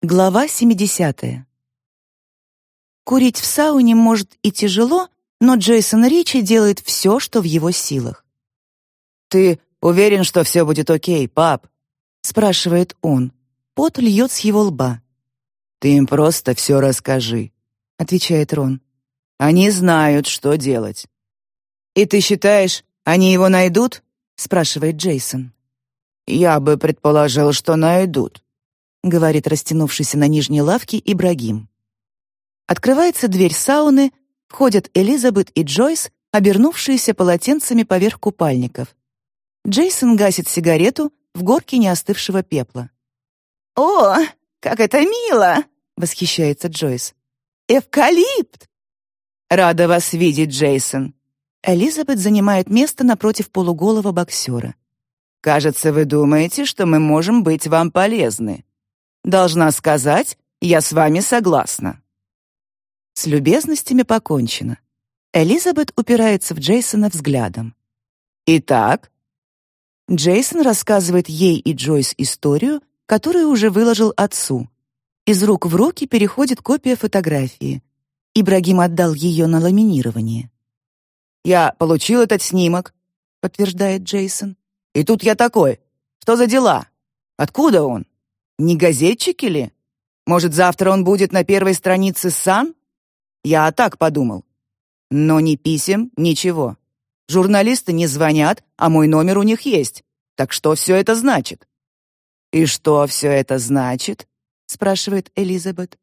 Глава 70. Курить в сауне может и тяжело, но Джейсон Ричи делает все, что в его силах. «Ты уверен, что все будет окей, пап?» — спрашивает он. Пот льет с его лба. «Ты им просто все расскажи», — отвечает Рон. «Они знают, что делать». «И ты считаешь, они его найдут?» — спрашивает Джейсон. «Я бы предположил, что найдут», — говорит растянувшийся на нижней лавке Ибрагим. Открывается дверь сауны, входят Элизабет и Джойс, обернувшиеся полотенцами поверх купальников. Джейсон гасит сигарету в горке неостывшего пепла. «О, как это мило!» — восхищается Джойс. «Эвкалипт!» «Рада вас видеть, Джейсон!» Элизабет занимает место напротив полуголого боксера. «Кажется, вы думаете, что мы можем быть вам полезны. Должна сказать, я с вами согласна. С любезностями покончено. Элизабет упирается в Джейсона взглядом. Итак, Джейсон рассказывает ей и Джойс историю, которую уже выложил отцу. Из рук в руки переходит копия фотографии. Ибрагим отдал ее на ламинирование. «Я получил этот снимок», — подтверждает Джейсон. «И тут я такой. Что за дела? Откуда он? Не газетчики ли? Может, завтра он будет на первой странице «Сан»? Я так подумал. Но ни писем, ничего. Журналисты не звонят, а мой номер у них есть. Так что все это значит? И что все это значит? спрашивает Элизабет.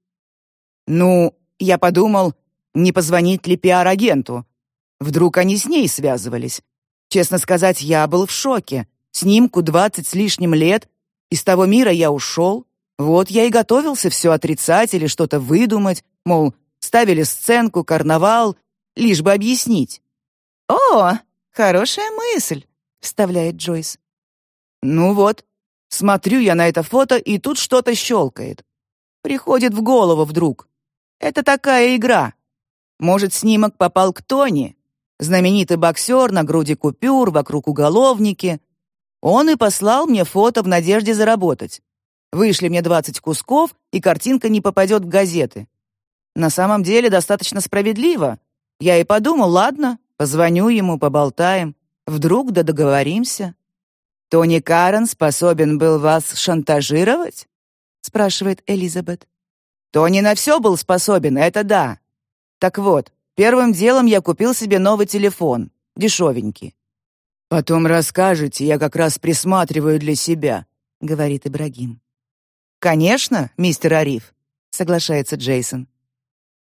Ну, я подумал, не позвонить ли пиар-агенту. Вдруг они с ней связывались. Честно сказать, я был в шоке. Снимку двадцать с лишним лет, из того мира я ушел. Вот я и готовился все отрицать или что-то выдумать, мол, ставили сценку, карнавал, лишь бы объяснить. «О, хорошая мысль», — вставляет Джойс. «Ну вот, смотрю я на это фото, и тут что-то щелкает. Приходит в голову вдруг. Это такая игра. Может, снимок попал к Тони? Знаменитый боксер на груди купюр, вокруг уголовники. Он и послал мне фото в надежде заработать. Вышли мне 20 кусков, и картинка не попадет в газеты. На самом деле достаточно справедливо. Я и подумал, ладно, позвоню ему, поболтаем. Вдруг да договоримся. Тони Карен способен был вас шантажировать? спрашивает Элизабет. Тони на все был способен, это да. Так вот, первым делом я купил себе новый телефон, дешевенький. «Потом расскажете, я как раз присматриваю для себя», — говорит Ибрагим. «Конечно, мистер Ариф», — соглашается Джейсон.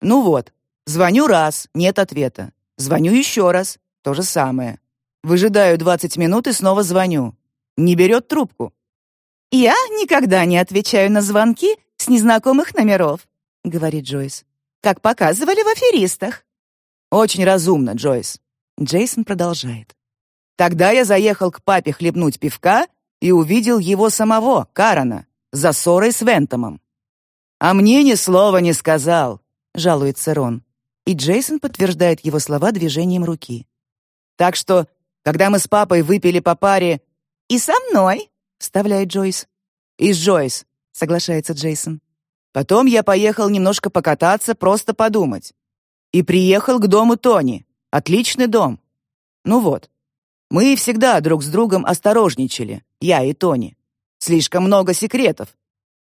«Ну вот, звоню раз, нет ответа. Звоню еще раз, то же самое. Выжидаю 20 минут и снова звоню. Не берет трубку». «Я никогда не отвечаю на звонки с незнакомых номеров», — говорит Джойс. «Как показывали в аферистах». «Очень разумно, Джойс». Джейсон продолжает. Тогда я заехал к папе хлебнуть пивка и увидел его самого, Карана, за ссорой с Вентомом. «А мне ни слова не сказал», — жалуется Рон. И Джейсон подтверждает его слова движением руки. «Так что, когда мы с папой выпили по паре...» «И со мной», — вставляет Джойс. «И с Джойс», — соглашается Джейсон. «Потом я поехал немножко покататься, просто подумать. И приехал к дому Тони. Отличный дом. Ну вот, мы всегда друг с другом осторожничали, я и Тони. Слишком много секретов.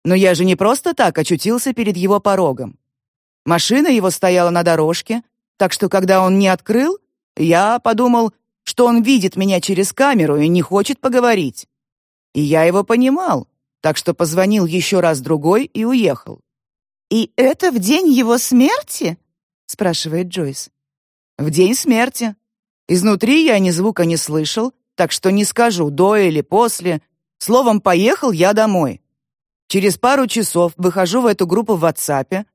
Но я же не просто так очутился перед его порогом. Машина его стояла на дорожке, так что когда он не открыл, я подумал, что он видит меня через камеру и не хочет поговорить. И я его понимал, так что позвонил еще раз другой и уехал. «И это в день его смерти?» — спрашивает Джойс. «В день смерти. Изнутри я ни звука не слышал, так что не скажу, до или после. Словом, поехал я домой. Через пару часов выхожу в эту группу в WhatsApp.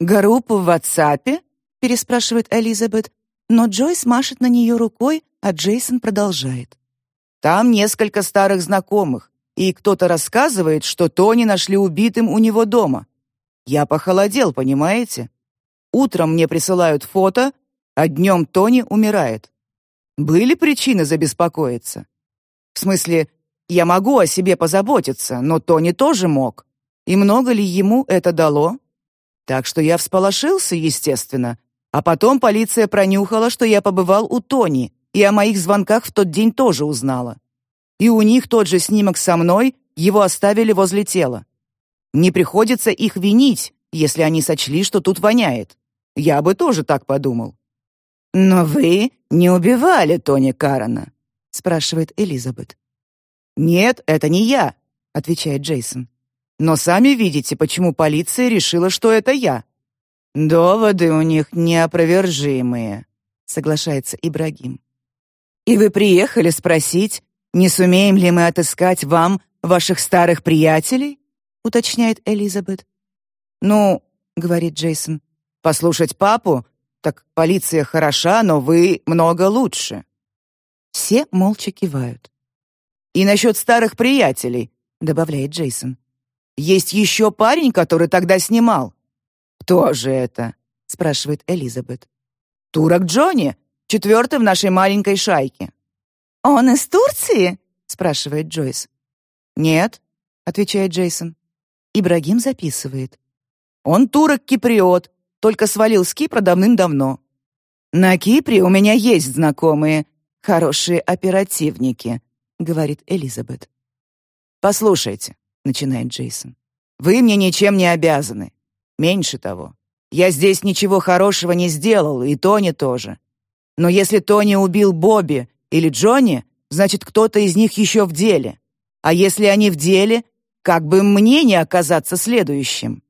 «Группу в WhatsApp?» — переспрашивает Элизабет, но Джойс машет на нее рукой, а Джейсон продолжает. «Там несколько старых знакомых, и кто-то рассказывает, что Тони нашли убитым у него дома. Я похолодел, понимаете? Утром мне присылают фото, а днем Тони умирает. Были причины забеспокоиться? В смысле, я могу о себе позаботиться, но Тони тоже мог. И много ли ему это дало? Так что я всполошился, естественно. А потом полиция пронюхала, что я побывал у Тони, и о моих звонках в тот день тоже узнала. И у них тот же снимок со мной, его оставили возле тела. Не приходится их винить, если они сочли, что тут воняет. Я бы тоже так подумал. «Но вы не убивали Тони Карана?» — спрашивает Элизабет. «Нет, это не я», — отвечает Джейсон. «Но сами видите, почему полиция решила, что это я». «Доводы у них неопровержимые», — соглашается Ибрагим. «И вы приехали спросить, не сумеем ли мы отыскать вам ваших старых приятелей?» — уточняет Элизабет. «Ну, — говорит Джейсон, — послушать папу так полиция хороша, но вы много лучше. Все молча кивают. И насчет старых приятелей, добавляет Джейсон. Есть еще парень, который тогда снимал. Кто же это? спрашивает Элизабет. Турок Джонни, четвертый в нашей маленькой шайке. Он из Турции? спрашивает Джойс. Нет, отвечает Джейсон. Ибрагим записывает. Он турок-киприот, только свалил с Кипра давным-давно. На Кипре у меня есть знакомые, хорошие оперативники, говорит Элизабет. Послушайте, начинает Джейсон. Вы мне ничем не обязаны. Меньше того, я здесь ничего хорошего не сделал, и Тони тоже. Но если Тони убил Бобби или Джонни, значит, кто-то из них еще в деле. А если они в деле, как бы мне не оказаться следующим?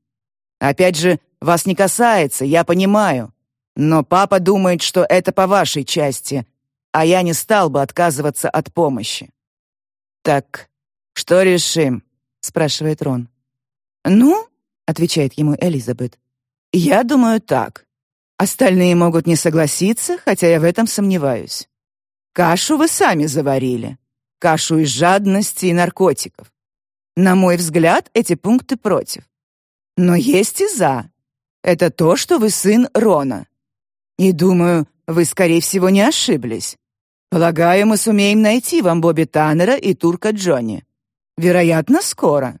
Опять же, вас не касается, я понимаю. Но папа думает, что это по вашей части, а я не стал бы отказываться от помощи. Так, что решим? спрашивает Рон. Ну, отвечает ему Элизабет. Я думаю так. Остальные могут не согласиться, хотя я в этом сомневаюсь. Кашу вы сами заварили. Кашу из жадности и наркотиков. На мой взгляд, эти пункты против. Но есть и за. Это то, что вы сын Рона. И думаю, вы, скорее всего, не ошиблись. Полагаю, мы сумеем найти вам Бобби Таннера и Турка Джонни. Вероятно, скоро.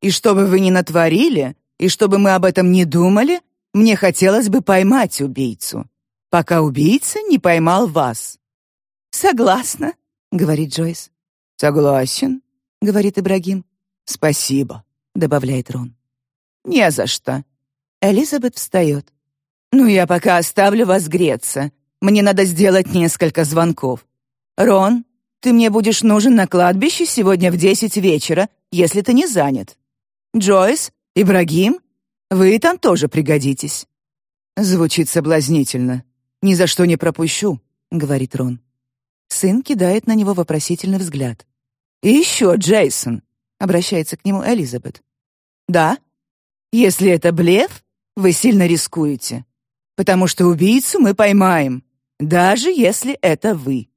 И чтобы вы не натворили, и чтобы мы об этом не думали, мне хотелось бы поймать убийцу, пока убийца не поймал вас. Согласна, говорит Джойс. Согласен, говорит Ибрагим. Спасибо, добавляет Рон. Не за что, Элизабет встает. «Ну, я пока оставлю вас греться. Мне надо сделать несколько звонков. Рон, ты мне будешь нужен на кладбище сегодня в десять вечера, если ты не занят. Джойс, Ибрагим, вы там тоже пригодитесь». Звучит соблазнительно. «Ни за что не пропущу», — говорит Рон. Сын кидает на него вопросительный взгляд. «И еще, Джейсон», — обращается к нему Элизабет. «Да? Если это блеф, вы сильно рискуете, потому что убийцу мы поймаем, даже если это вы.